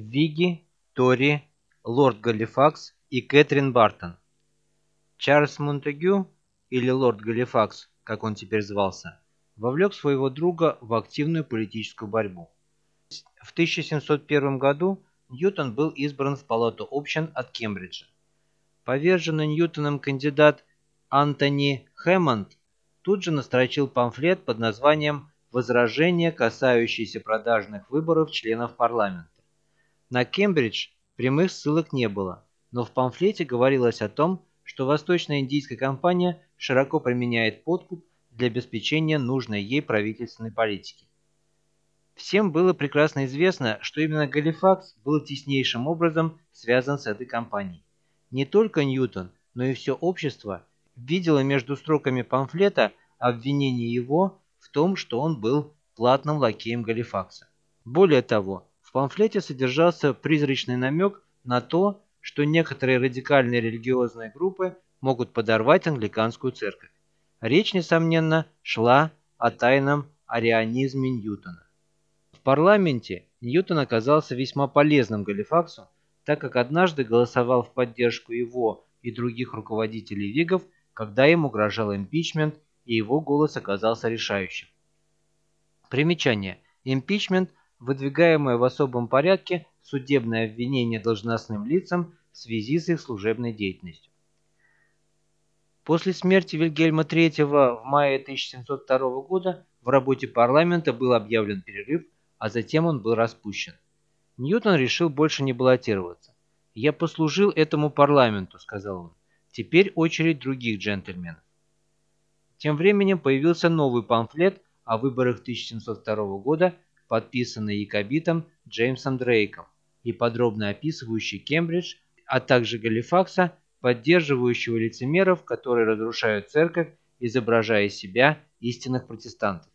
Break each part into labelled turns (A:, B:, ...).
A: Вигги, Тори, лорд Галифакс и Кэтрин Бартон. Чарльз Монтегю, или лорд Галифакс, как он теперь звался, вовлек своего друга в активную политическую борьбу. В 1701 году Ньютон был избран в палату общин от Кембриджа. Поверженный Ньютоном кандидат Антони Хэммонд тут же настрочил памфлет под названием «Возражение, касающееся продажных выборов членов парламента». На Кембридж прямых ссылок не было, но в памфлете говорилось о том, что Восточная индийская компания широко применяет подкуп для обеспечения нужной ей правительственной политики. Всем было прекрасно известно, что именно Галифакс был теснейшим образом связан с этой компанией. Не только Ньютон, но и все общество видело между строками памфлета обвинение его в том, что он был платным лакеем Галифакса. Более того, в памфлете содержался призрачный намек на то, что некоторые радикальные религиозные группы могут подорвать англиканскую церковь. Речь, несомненно, шла о тайном арианизме Ньютона. В парламенте Ньютон оказался весьма полезным Галифаксу, так как однажды голосовал в поддержку его и других руководителей Вигов, когда им угрожал импичмент, и его голос оказался решающим. Примечание. Импичмент выдвигаемое в особом порядке судебное обвинение должностным лицам в связи с их служебной деятельностью. После смерти Вильгельма III в мае 1702 года в работе парламента был объявлен перерыв, а затем он был распущен. Ньютон решил больше не баллотироваться. «Я послужил этому парламенту», — сказал он. «Теперь очередь других джентльменов». Тем временем появился новый памфлет о выборах 1702 года, подписанный якобитом Джеймсом Дрейком и подробно описывающий Кембридж, а также Галифакса, поддерживающего лицемеров, которые разрушают церковь, изображая из себя истинных протестантов.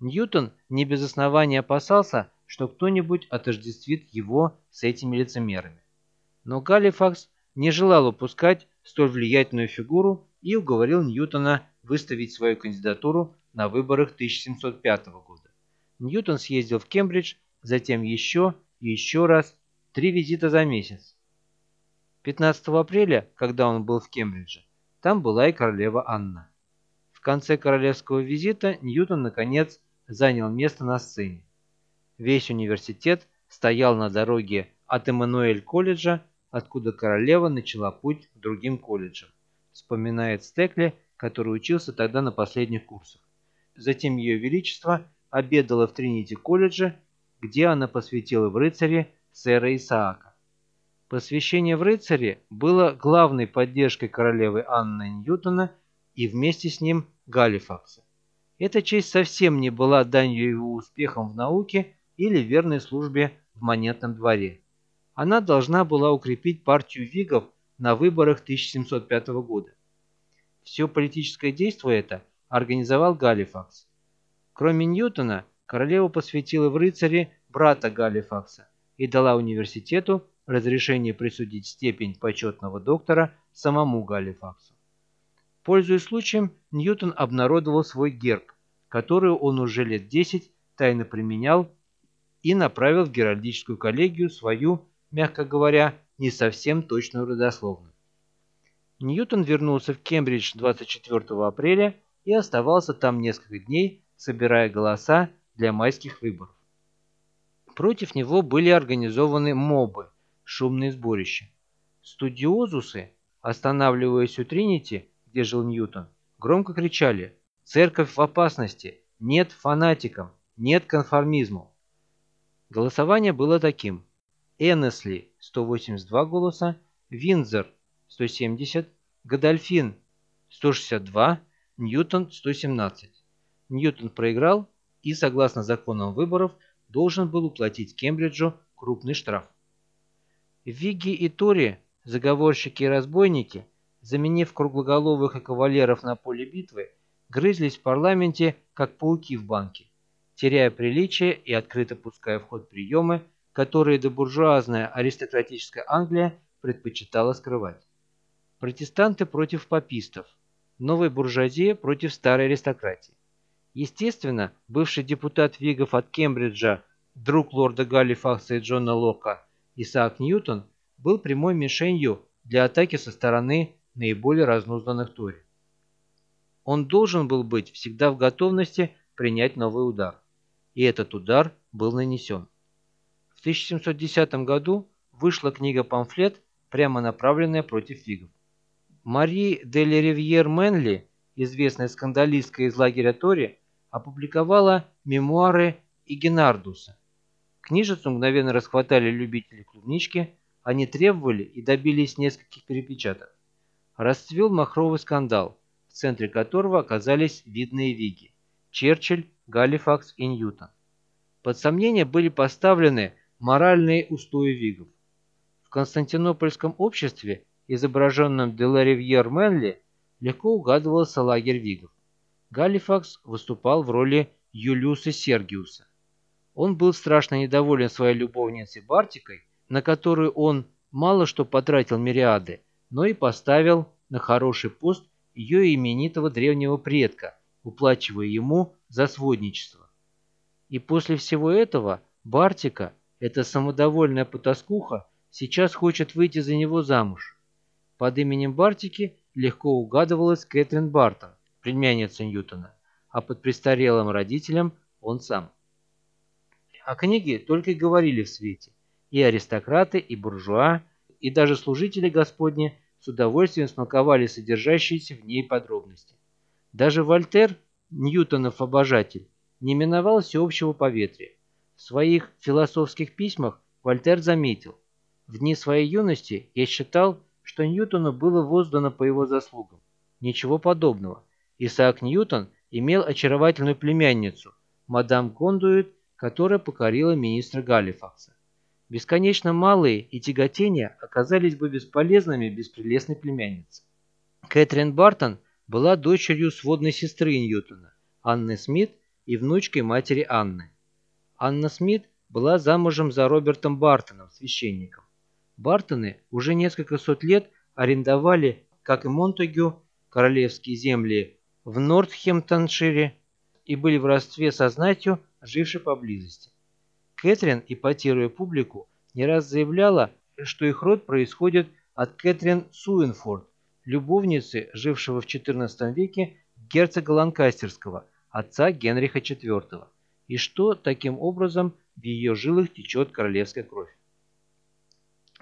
A: Ньютон не без основания опасался, что кто-нибудь отождествит его с этими лицемерами. Но Галифакс не желал упускать столь влиятельную фигуру и уговорил Ньютона выставить свою кандидатуру на выборах 1705 года. Ньютон съездил в Кембридж, затем еще и еще раз, три визита за месяц. 15 апреля, когда он был в Кембридже, там была и королева Анна. В конце королевского визита Ньютон, наконец, занял место на сцене. Весь университет стоял на дороге от Эммануэль-колледжа, откуда королева начала путь к другим колледжам, вспоминает Стекли, который учился тогда на последних курсах. Затем Ее Величество обедала в Тринити-колледже, где она посвятила в рыцаре сэра Исаака. Посвящение в рыцаре было главной поддержкой королевы Анны Ньютона и вместе с ним Галифакса. Эта честь совсем не была данью его успехам в науке или верной службе в монетном дворе. Она должна была укрепить партию Вигов на выборах 1705 года. Все политическое действие это организовал Галифакс. Кроме Ньютона, королева посвятила в рыцаре брата Галифакса и дала университету разрешение присудить степень почетного доктора самому Галифаксу. Пользуясь случаем, Ньютон обнародовал свой герб, который он уже лет 10 тайно применял и направил в Геральдическую коллегию свою, мягко говоря, не совсем точную родословную. Ньютон вернулся в Кембридж 24 апреля и оставался там несколько дней, собирая голоса для майских выборов. Против него были организованы мобы, шумные сборища. Студиозусы, останавливаясь у Тринити, где жил Ньютон, громко кричали «Церковь в опасности! Нет фанатикам! Нет конформизму!» Голосование было таким. Эннесли – 182 голоса, Винзер – 170, Годольфин – 162, Ньютон – 117. Ньютон проиграл и, согласно законам выборов, должен был уплатить Кембриджу крупный штраф. Вигги и Тори, заговорщики и разбойники, заменив круглоголовых и кавалеров на поле битвы, грызлись в парламенте, как пауки в банке, теряя приличие и открыто пуская в ход приемы, которые добуржуазная аристократическая Англия предпочитала скрывать. Протестанты против папистов, новая буржуазия против старой аристократии. Естественно, бывший депутат Вигов от Кембриджа друг лорда Галлифакса и Джона Лока, Исаак Ньютон, был прямой мишенью для атаки со стороны наиболее разнузданных Тори. Он должен был быть всегда в готовности принять новый удар. И этот удар был нанесен. В 1710 году вышла книга-памфлет, прямо направленная против фигов. Мари де Ривьер Мэнли, известная скандалистка из лагеря Тори, опубликовала мемуары Игенардуса. Книжицу мгновенно расхватали любители клубнички, они требовали и добились нескольких перепечаток. Расцвел махровый скандал, в центре которого оказались видные виги – Черчилль, Галифакс и Ньютон. Под сомнение были поставлены моральные устои вигов. В Константинопольском обществе, изображенном де Ривьер Мэнли, легко угадывался лагерь вигов. Галифакс выступал в роли Юлиуса Сергиуса. Он был страшно недоволен своей любовницей Бартикой, на которую он мало что потратил мириады, но и поставил на хороший пост ее именитого древнего предка, уплачивая ему за сводничество. И после всего этого Бартика, эта самодовольная потаскуха, сейчас хочет выйти за него замуж. Под именем Бартики легко угадывалась Кэтрин Бартон, племянница Ньютона, а под престарелым родителем он сам. О книге только говорили в свете. И аристократы, и буржуа, и даже служители Господни с удовольствием смаковали содержащиеся в ней подробности. Даже Вольтер, Ньютонов обожатель, не миновал всеобщего поветрия. В своих философских письмах Вольтер заметил, «В дни своей юности я считал, что Ньютону было воздано по его заслугам. Ничего подобного. Исаак Ньютон имел очаровательную племянницу, мадам Кондуит, которая покорила министра Галифакса. Бесконечно малые и тяготения оказались бы бесполезными без прелестной племянницы. Кэтрин Бартон была дочерью сводной сестры Ньютона, Анны Смит и внучкой матери Анны. Анна Смит была замужем за Робертом Бартоном, священником. Бартоны уже несколько сот лет арендовали, как и Монтегю, королевские земли в Нортхемптоншире и были в родстве со знатью, жившей поблизости. Кэтрин, ипотируя публику, не раз заявляла, что их род происходит от Кэтрин Суинфорд, любовницы, жившего в XIV веке герцога Ланкастерского, отца Генриха IV, и что, таким образом, в ее жилах течет королевская кровь.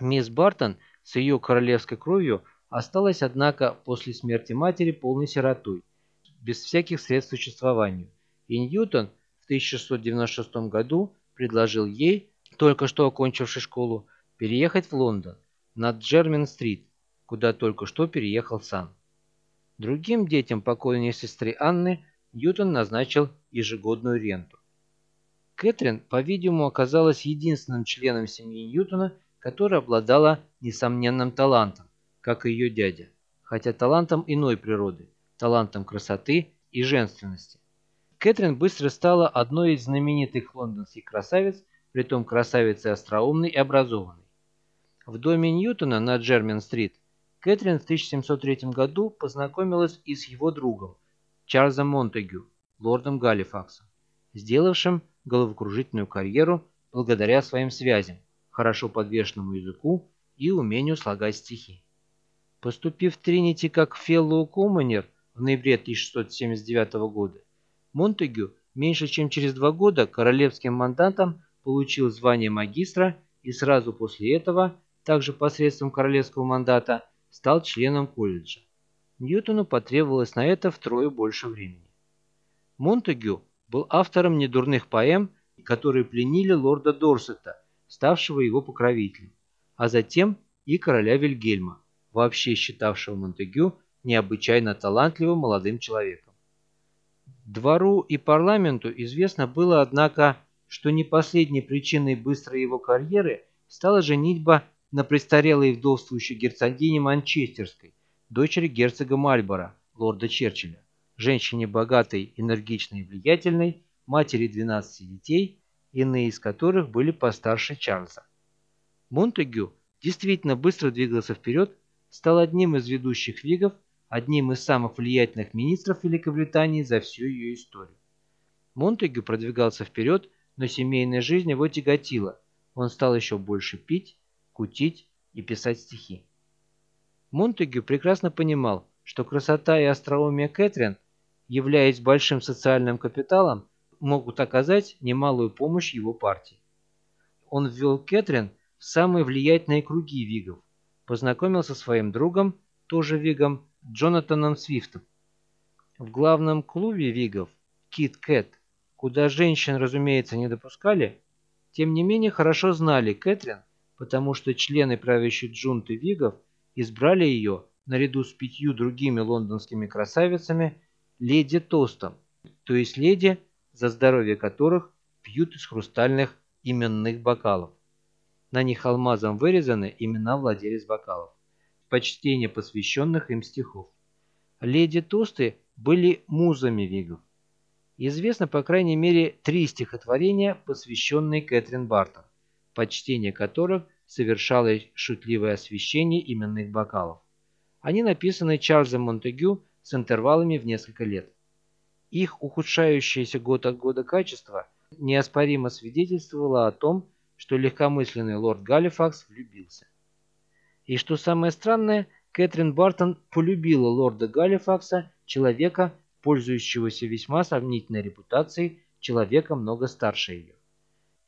A: Мисс Бартон с ее королевской кровью осталась, однако, после смерти матери полной сиротой, без всяких средств к существованию, и Ньютон в 1696 году предложил ей, только что окончившей школу, переехать в Лондон, на Джермен-стрит, куда только что переехал сам. Другим детям покойной сестры Анны Ньютон назначил ежегодную ренту. Кэтрин, по-видимому, оказалась единственным членом семьи Ньютона, которая обладала несомненным талантом, как и ее дядя, хотя талантом иной природы, талантом красоты и женственности. Кэтрин быстро стала одной из знаменитых лондонских красавиц, притом красавицей остроумной и образованной. В доме Ньютона на Джермен-стрит Кэтрин в 1703 году познакомилась и с его другом, Чарльзом Монтегю, лордом Галифаксом, сделавшим головокружительную карьеру благодаря своим связям, хорошо подвешенному языку и умению слагать стихи. Поступив в Тринити как феллоу коммунер в ноябре 1679 года, Монтегю меньше чем через два года королевским мандатом получил звание магистра и сразу после этого, также посредством королевского мандата, стал членом колледжа. Ньютону потребовалось на это втрое больше времени. Монтегю был автором недурных поэм, которые пленили лорда Дорсета, ставшего его покровителем, а затем и короля Вильгельма, вообще считавшего Монтегю необычайно талантливым молодым человеком. Двору и парламенту известно было, однако, что не последней причиной быстрой его карьеры стала женитьба на престарелой вдовствующей герцогине Манчестерской, дочери герцога Мальборо, лорда Черчилля, женщине богатой, энергичной и влиятельной, матери 12 детей, иные из которых были постарше Чарльза. Монтегю действительно быстро двигался вперед, стал одним из ведущих вигов, одним из самых влиятельных министров Великобритании за всю ее историю. Монтегю продвигался вперед, но семейная жизнь его тяготила. Он стал еще больше пить, кутить и писать стихи. Монтегю прекрасно понимал, что красота и остроумие Кэтрин, являясь большим социальным капиталом, могут оказать немалую помощь его партии. Он ввел Кэтрин в самые влиятельные круги вигов, познакомился со своим другом, тоже вигом, Джонатаном Свифтом. В главном клубе вигов, Кит Кэт, куда женщин, разумеется, не допускали, тем не менее хорошо знали Кэтрин, потому что члены правящей джунты вигов избрали ее наряду с пятью другими лондонскими красавицами леди Тостом, то есть леди, за здоровье которых пьют из хрустальных именных бокалов. На них алмазом вырезаны имена владелец бокалов, почтение посвященных им стихов. Леди Тосты были музами вигов. Известно, по крайней мере, три стихотворения, посвященные Кэтрин Бартон, почтение которых совершалось шутливое освещение именных бокалов. Они написаны Чарльзом Монтегю с интервалами в несколько лет. Их ухудшающееся год от года качество неоспоримо свидетельствовало о том, что легкомысленный лорд Галифакс влюбился. И что самое странное, Кэтрин Бартон полюбила лорда Галифакса, человека, пользующегося весьма сомнительной репутацией, человека много старше ее.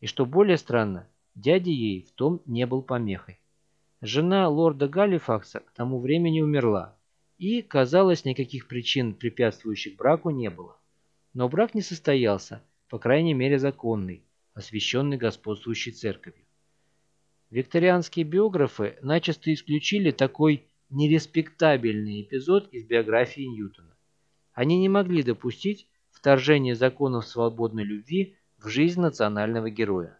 A: И что более странно, дядя ей в том не был помехой. Жена лорда Галифакса к тому времени умерла, и, казалось, никаких причин, препятствующих браку, не было. Но брак не состоялся, по крайней мере законный, освященный господствующей церковью. Викторианские биографы начисто исключили такой нереспектабельный эпизод из биографии Ньютона. Они не могли допустить вторжения законов свободной любви в жизнь национального героя.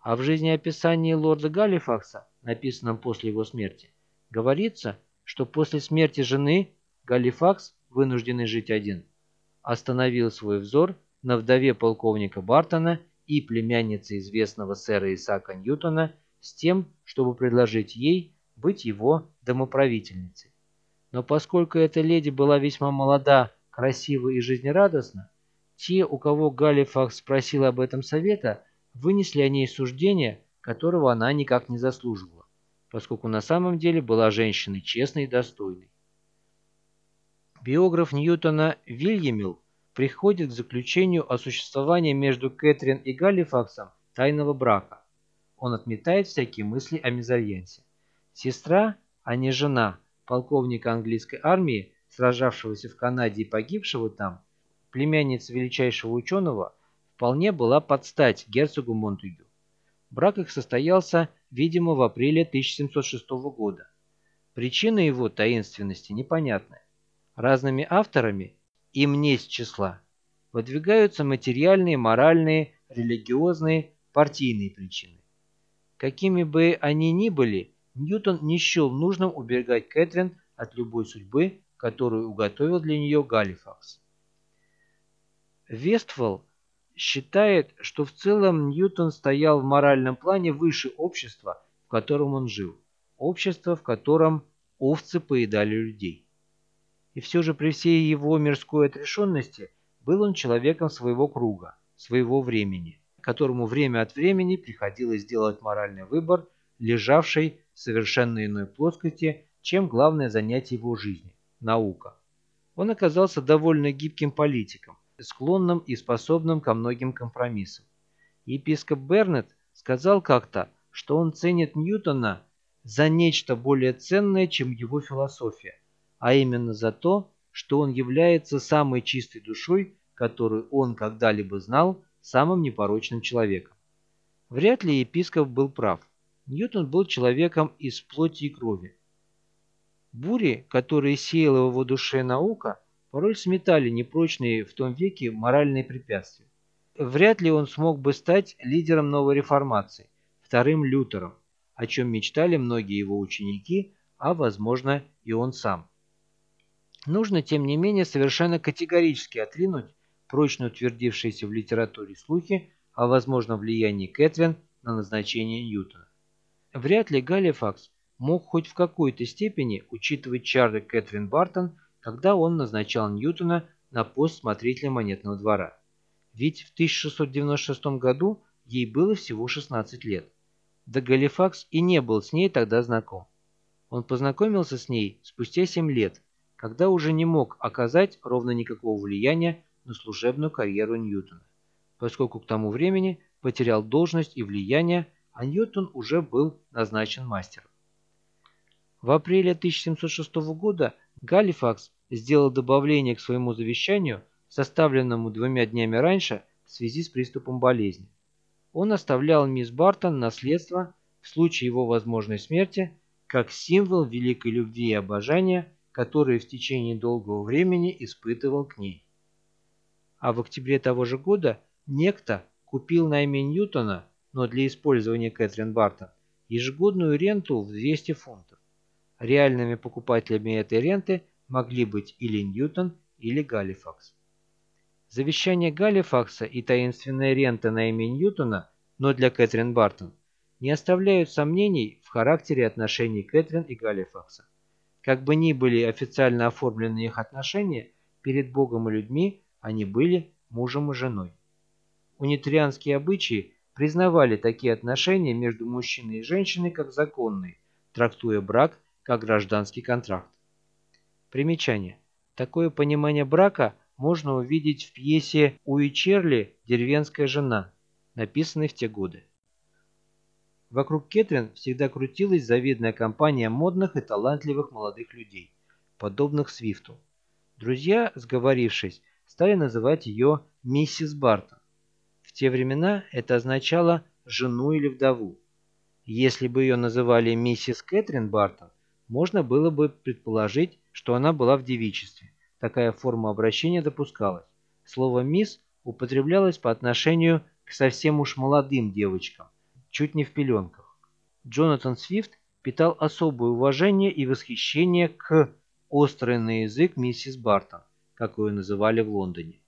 A: А в жизнеописании лорда Галифакса написанном после его смерти, говорится, что после смерти жены Галифакс, вынужденный жить один, остановил свой взор на вдове полковника Бартона и племяннице известного сэра Исаака Ньютона с тем, чтобы предложить ей быть его домоправительницей. Но поскольку эта леди была весьма молода, красива и жизнерадостна, те, у кого Галифакс спросил об этом совета, вынесли о ней суждение, которого она никак не заслуживала, поскольку на самом деле была женщиной честной и достойной. Биограф Ньютона Вильямил приходит к заключению о существовании между Кэтрин и Галифаксом тайного брака. Он отметает всякие мысли о мезальянсе. Сестра, а не жена, полковника английской армии, сражавшегося в Канаде и погибшего там, племянница величайшего ученого, вполне была под стать герцогу Монтегю. Брак их состоялся, видимо, в апреле 1706 года. Причина его таинственности непонятна. Разными авторами, и мне с числа, выдвигаются материальные, моральные, религиозные, партийные причины. Какими бы они ни были, Ньютон не счел нужным уберегать Кэтрин от любой судьбы, которую уготовил для нее Галифакс. Вестфол считает, что в целом Ньютон стоял в моральном плане выше общества, в котором он жил, общества, в котором овцы поедали людей. И все же при всей его мирской отрешенности был он человеком своего круга, своего времени, которому время от времени приходилось делать моральный выбор, лежавший в совершенно иной плоскости, чем главное занятие его жизни – наука. Он оказался довольно гибким политиком, склонным и способным ко многим компромиссам. Епископ Бернет сказал как-то, что он ценит Ньютона за нечто более ценное, чем его философия, а именно за то, что он является самой чистой душой, которую он когда-либо знал, самым непорочным человеком. Вряд ли епископ был прав. Ньютон был человеком из плоти и крови. Бури, которые сеяла в его душе наука, порой сметали непрочные в том веке моральные препятствия. Вряд ли он смог бы стать лидером новой реформации, вторым Лютером, о чем мечтали многие его ученики, а, возможно, и он сам. Нужно, тем не менее, совершенно категорически отринуть прочно утвердившиеся в литературе слухи о возможном влиянии Кэтрин на назначение Ньютона. Вряд ли Галифакс мог хоть в какой-то степени учитывать чары Кэтрин Бартон когда он назначал Ньютона на пост смотрителя монетного двора. ведь в 1696 году ей было всего 16 лет. Да Галифакс и не был с ней тогда знаком. Он познакомился с ней спустя 7 лет, когда уже не мог оказать ровно никакого влияния на служебную карьеру Ньютона, поскольку к тому времени потерял должность и влияние, а Ньютон уже был назначен мастером. В апреле 1706 года Галифакс сделал добавление к своему завещанию, составленному двумя днями раньше в связи с приступом болезни. Он оставлял мисс Бартон наследство в случае его возможной смерти как символ великой любви и обожания, которые в течение долгого времени испытывал к ней. А в октябре того же года некто купил на имя Ньютона, но для использования Кэтрин Бартон, ежегодную ренту в 200 фунтов. Реальными покупателями этой ренты могли быть или Ньютон, или Галифакс. Завещание Галифакса и таинственная рента на имя Ньютона, но для Кэтрин Бартон, не оставляют сомнений в характере отношений Кэтрин и Галифакса. Как бы ни были официально оформлены их отношения, перед Богом и людьми они были мужем и женой. Унитарианские обычаи признавали такие отношения между мужчиной и женщиной как законные, трактуя брак как гражданский контракт. Примечание. Такое понимание брака можно увидеть в пьесе Уи Черли «Деревенская жена», написанной в те годы. Вокруг Кэтрин всегда крутилась завидная компания модных и талантливых молодых людей, подобных Свифту. Друзья, сговорившись, стали называть ее миссис Бартон. В те времена это означало жену или вдову. Если бы ее называли миссис Кэтрин Бартон, можно было бы предположить, что она была в девичестве. Такая форма обращения допускалась. Слово «мисс» употреблялось по отношению к совсем уж молодым девочкам, чуть не в пеленках. Джонатан Свифт питал особое уважение и восхищение к «острой на язык миссис Бартон», как ее называли в Лондоне.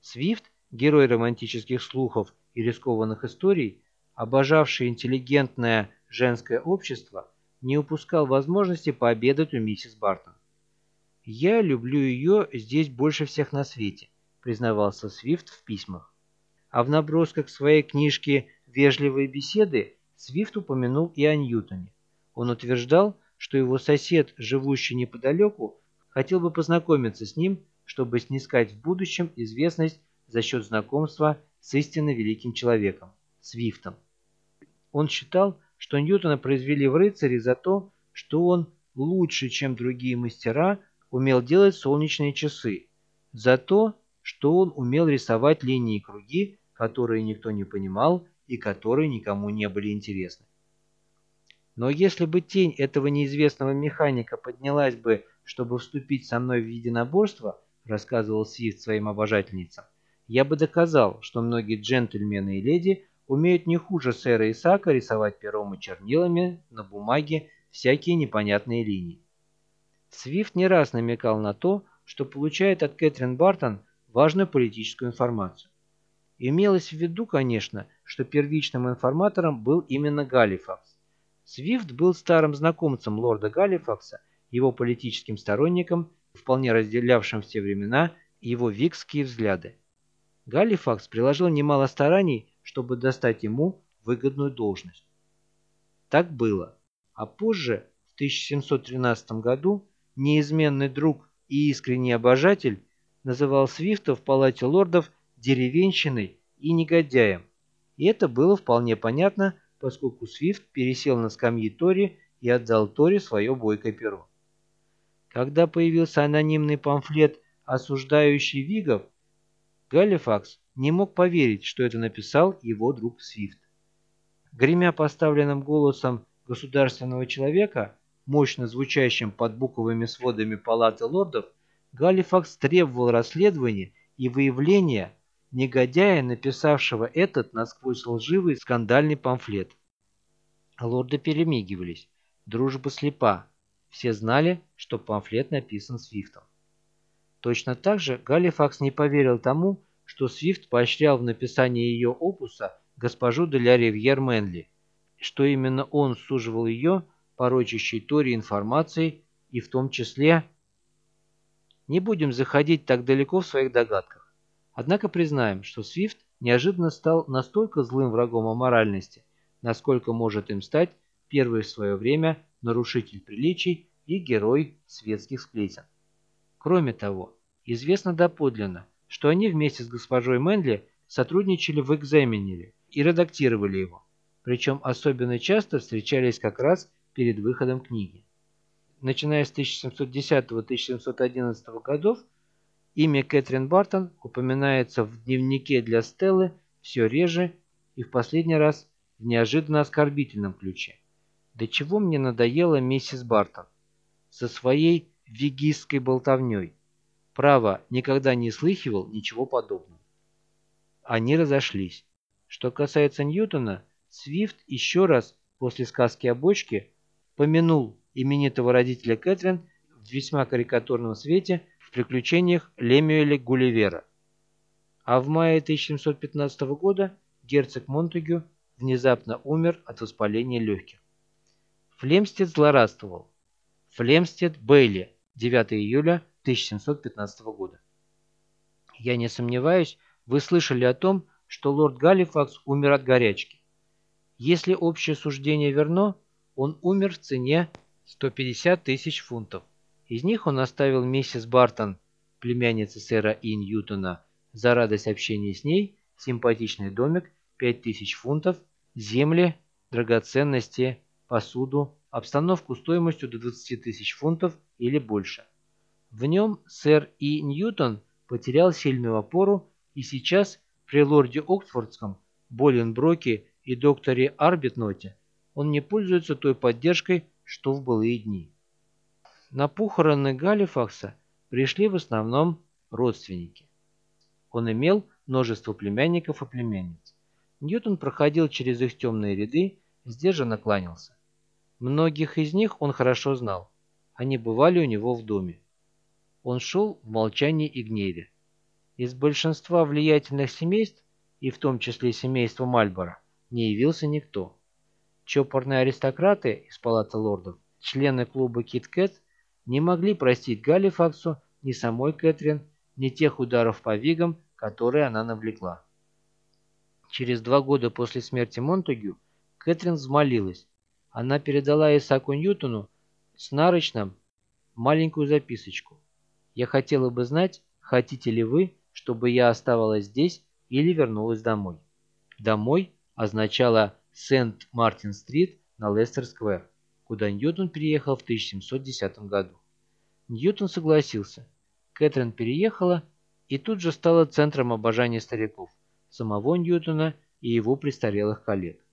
A: Свифт, герой романтических слухов и рискованных историй, обожавший интеллигентное женское общество, не упускал возможности пообедать у миссис Бартон. «Я люблю ее здесь больше всех на свете», признавался Свифт в письмах. А в набросках своей книжки «Вежливые беседы» Свифт упомянул и о Ньютоне. Он утверждал, что его сосед, живущий неподалеку, хотел бы познакомиться с ним, чтобы снискать в будущем известность за счет знакомства с истинно великим человеком – Свифтом. Он считал, что Ньютона произвели в рыцаре за то, что он лучше, чем другие мастера, умел делать солнечные часы, за то, что он умел рисовать линии и круги, которые никто не понимал и которые никому не были интересны. Но если бы тень этого неизвестного механика поднялась бы, чтобы вступить со мной в единоборство, рассказывал Свифт своим обожательницам, я бы доказал, что многие джентльмены и леди умеют не хуже сэра Исаака рисовать пером и чернилами на бумаге всякие непонятные линии. Свифт не раз намекал на то, что получает от Кэтрин Бартон важную политическую информацию. Имелось в виду, конечно, что первичным информатором был именно Галифакс. Свифт был старым знакомцем лорда Галифакса, его политическим сторонником, вполне разделявшим в те времена его викские взгляды. Галифакс приложил немало стараний, чтобы достать ему выгодную должность. Так было, а позже, в 1713 году, неизменный друг и искренний обожатель называл Свифта в палате лордов деревенщиной и негодяем. И это было вполне понятно, поскольку Свифт пересел на скамьи Тори и отдал Тори свое бойкое перо. Когда появился анонимный памфлет, осуждающий Вигов, Галифакс не мог поверить, что это написал его друг Свифт. Гремя поставленным голосом государственного человека, мощно звучащим под буковыми сводами палаты лордов, Галифакс требовал расследования и выявления негодяя, написавшего этот насквозь лживый скандальный памфлет. Лорды перемигивались. Дружба слепа. Все знали, что памфлет написан Свифтом. Точно так же Галифакс не поверил тому, что Свифт поощрял в написании ее опуса госпожу Деля Ривьер Мэнли, что именно он суживал ее порочащей Тори информацией и в том числе... Не будем заходить так далеко в своих догадках. Однако признаем, что Свифт неожиданно стал настолько злым врагом аморальности, насколько может им стать первый в свое время нарушитель приличий и герой светских сплетен. Кроме того, известно доподлинно, что они вместе с госпожой Мэнли сотрудничали в экзаменере и редактировали его, причем особенно часто встречались как раз перед выходом книги. Начиная с 1710-1711 годов, имя Кэтрин Бартон упоминается в дневнике для Стеллы все реже и в последний раз в неожиданно оскорбительном ключе. До чего мне надоела миссис Бартон со своей вегистской болтовней. Право, никогда не слыхивал ничего подобного. Они разошлись. Что касается Ньютона, Свифт еще раз после сказки о бочке помянул именитого родителя Кэтрин в весьма карикатурном свете в приключениях Лемюэля Гулливера. А в мае 1715 года герцог Монтегю внезапно умер от воспаления легких. Флемстед злорадствовал. Флемстед Бейли, 9 июля 1715 года. Я не сомневаюсь, вы слышали о том, что лорд Галифакс умер от горячки. Если общее суждение верно, он умер в цене 150 тысяч фунтов. Из них он оставил миссис Бартон, племяннице сэра И. Ньютона, за радость общения с ней, симпатичный домик, 5000 фунтов, земли, драгоценности, посуду, обстановку стоимостью до 20 тысяч фунтов или больше. В нем сэр И. Ньютон потерял сильную опору и сейчас при лорде Оксфордском, Боленброке и докторе Арбитноте он не пользуется той поддержкой, что в былые дни. На похороны Галифакса пришли в основном родственники. Он имел множество племянников и племянниц. Ньютон проходил через их темные ряды, сдержанно кланялся. Многих из них он хорошо знал. Они бывали у него в доме. Он шел в молчании и гневе. Из большинства влиятельных семейств, и в том числе семейства Мальборо, не явился никто. Чопорные аристократы из палаты лордов, члены клуба Кит-Кэт, не могли простить Галифаксу ни самой Кэтрин, ни тех ударов по вигам, которые она навлекла. Через два года после смерти Монтегю Кэтрин взмолилась. Она передала Исаку Ньютону нарочным маленькую записочку. «Я хотела бы знать, хотите ли вы, чтобы я оставалась здесь или вернулась домой?» «Домой» означало Сент-Мартин-стрит на Лестер-сквер, куда Ньютон переехал в 1710 году. Ньютон согласился. Кэтрин переехала и тут же стала центром обожания стариков самого Ньютона и его престарелых коллег.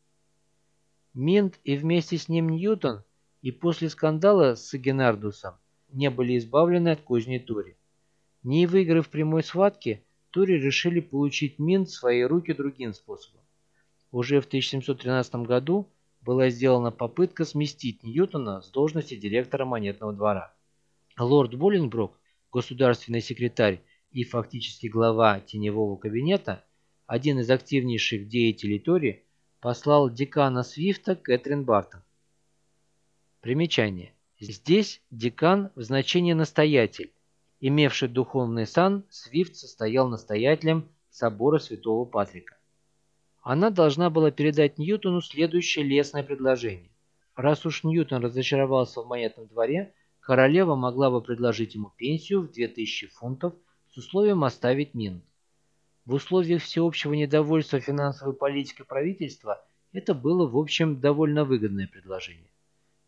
A: Минт и вместе с ним Ньютон и после скандала с Генардусом не были избавлены от козни Тори. Не выиграв прямой схватки, Тори решили получить Минт в свои руки другим способом. Уже в 1713 году была сделана попытка сместить Ньютона с должности директора монетного двора. Лорд Боллингброк, государственный секретарь и фактически глава теневого кабинета, один из активнейших деятелей Тори, послал декана Свифта Кэтрин Бартон. Примечание. Здесь декан в значении настоятель. Имевший духовный сан, Свифт состоял настоятелем собора Святого Патрика. Она должна была передать Ньютону следующее лестное предложение. Раз уж Ньютон разочаровался в монетном дворе, королева могла бы предложить ему пенсию в 2000 фунтов с условием оставить Минт. В условиях всеобщего недовольства финансовой политикой правительства это было, в общем, довольно выгодное предложение.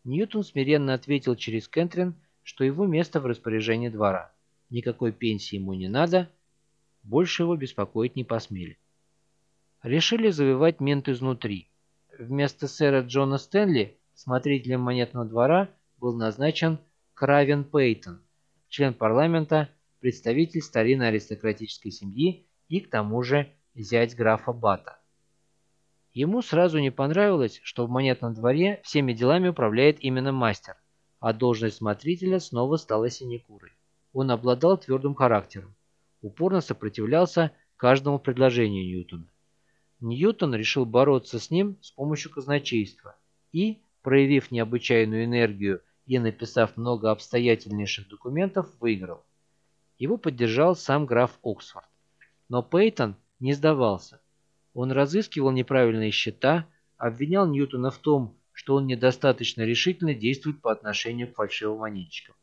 A: Ньютон смиренно ответил через Кентрин, что его место в распоряжении двора. Никакой пенсии ему не надо, больше его беспокоить не посмели. Решили завоевать мент изнутри. Вместо сэра Джона Стэнли смотрителем монетного двора был назначен Кравен Пейтон, член парламента, представитель старинной аристократической семьи и к тому же зять графа Бата. Ему сразу не понравилось, что в монетном дворе всеми делами управляет именно мастер, а должность смотрителя снова стала синекурой. Он обладал твердым характером, упорно сопротивлялся каждому предложению Ньютона. Ньютон решил бороться с ним с помощью казначейства и, проявив необычайную энергию и написав много обстоятельнейших документов, выиграл. Его поддержал сам граф Оксфорд. Но Пейтон не сдавался. Он разыскивал неправильные счета, обвинял Ньютона в том, что он недостаточно решительно действует по отношению к фальшивомонетчикам.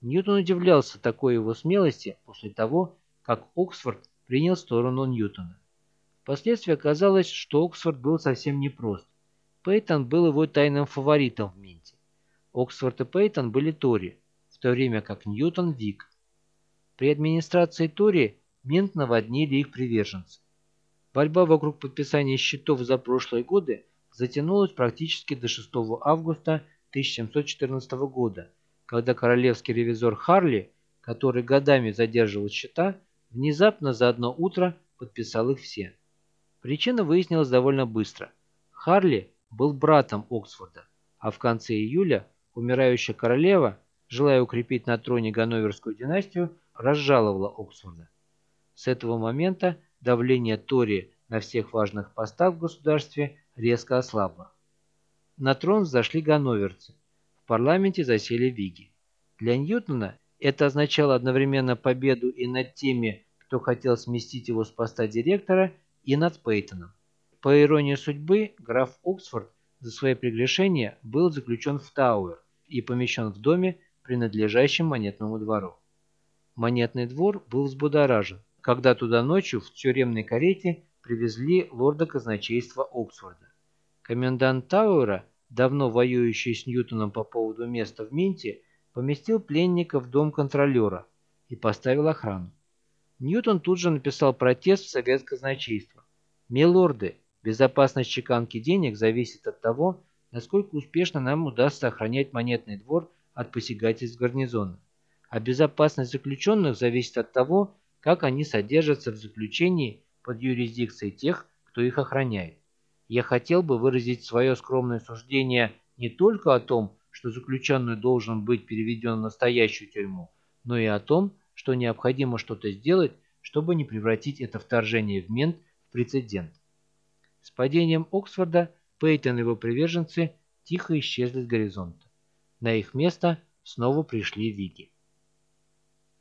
A: Ньютон удивлялся такой его смелости после того, как Оксфорд принял сторону Ньютона. Впоследствии оказалось, что Оксфорд был совсем непрост. Пейтон был его тайным фаворитом в Минте. Оксфорд и Пейтон были Тори, в то время как Ньютон – Вик. При администрации Тори Минт наводнили их приверженцы. Борьба вокруг подписания счетов за прошлые годы затянулась практически до 6 августа 1714 года, когда королевский ревизор Харли, который годами задерживал счета, внезапно за одно утро подписал их все. Причина выяснилась довольно быстро. Харли был братом Оксфорда, а в конце июля умирающая королева, желая укрепить на троне Ганноверскую династию, разжаловала Оксфорда. С этого момента давление Тори на всех важных постах в государстве резко ослабло. На трон зашли ганноверцы, в парламенте засели виги. Для Ньютона это означало одновременно победу и над теми, кто хотел сместить его с поста директора, и над Пейтоном. По иронии судьбы, граф Оксфорд за свои прегрешения был заключен в Тауэр и помещен в доме, принадлежащем монетному двору. Монетный двор был взбудоражен, когда туда ночью в тюремной карете привезли лорда казначейства Оксфорда. Комендант Тауэра, давно воюющий с Ньютоном по поводу места в Минте, поместил пленника в дом контролера и поставил охрану. Ньютон тут же написал протест в Совет казначейства. «Милорды, безопасность чеканки денег зависит от того, насколько успешно нам удастся охранять монетный двор от посягательств гарнизона. А безопасность заключенных зависит от того, как они содержатся в заключении под юрисдикцией тех, кто их охраняет. Я хотел бы выразить свое скромное суждение не только о том, что заключенный должен быть переведен в настоящую тюрьму, но и о том, что необходимо что-то сделать, чтобы не превратить это вторжение в мент в прецедент. С падением Оксфорда Пейтон и его приверженцы тихо исчезли с горизонта. На их место снова пришли Вики.